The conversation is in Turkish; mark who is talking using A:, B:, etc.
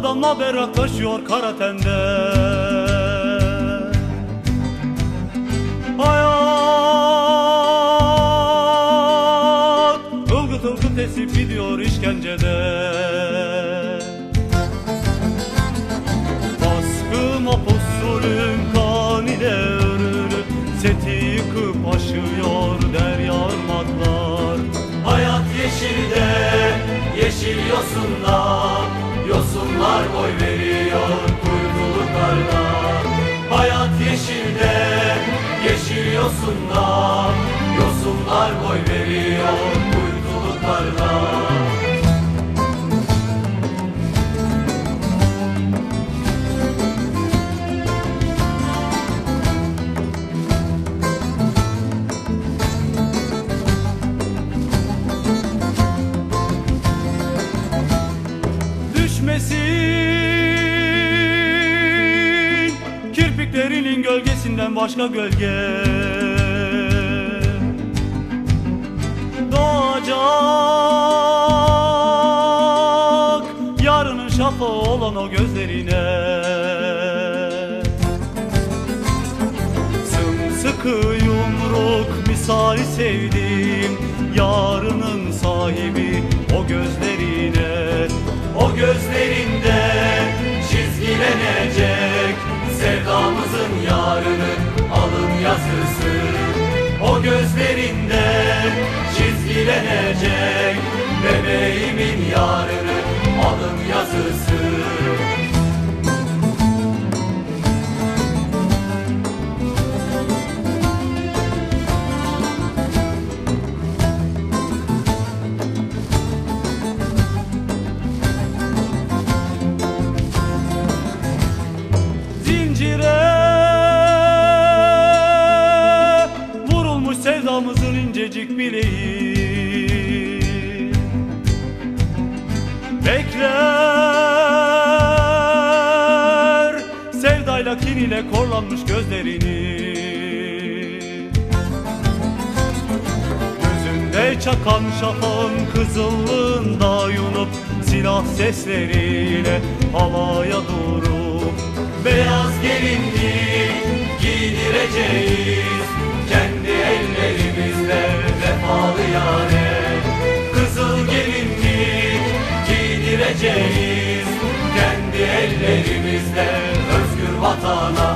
A: adamla berraklaşıyor kara tende Hayat ılgıt ılgıt esip gidiyor işkencede. Baskı mapusulün kan ile örülü Seti yıkıp aşıyor derya ırmaklar
B: Hayat yeşilde, yeşil yosunda Yosunlar boy veriyor kuytuluklarda Hayat yeşilde, yeşil yosunda Yosunlar boy veriyor kuytuluklarda
A: gölgesinden başka gölge. Doğacak yarının şafağı olan o gözlerine. Sımsıkı yumruk misali sevdiğim Yarının sahibi o gözlerine.
B: O gözlerinde çizgilenecek Bebeğimin yarını alın yazısı.
A: İncecik bileği Bekler sevdayla kin ile korlanmış gözlerini. Gözünde çakan şafağın kızıllığında yunup Silah sesleriyle havaya durup
B: Beyaz gelinlik giydireceğiz ellerimizle özgür vatana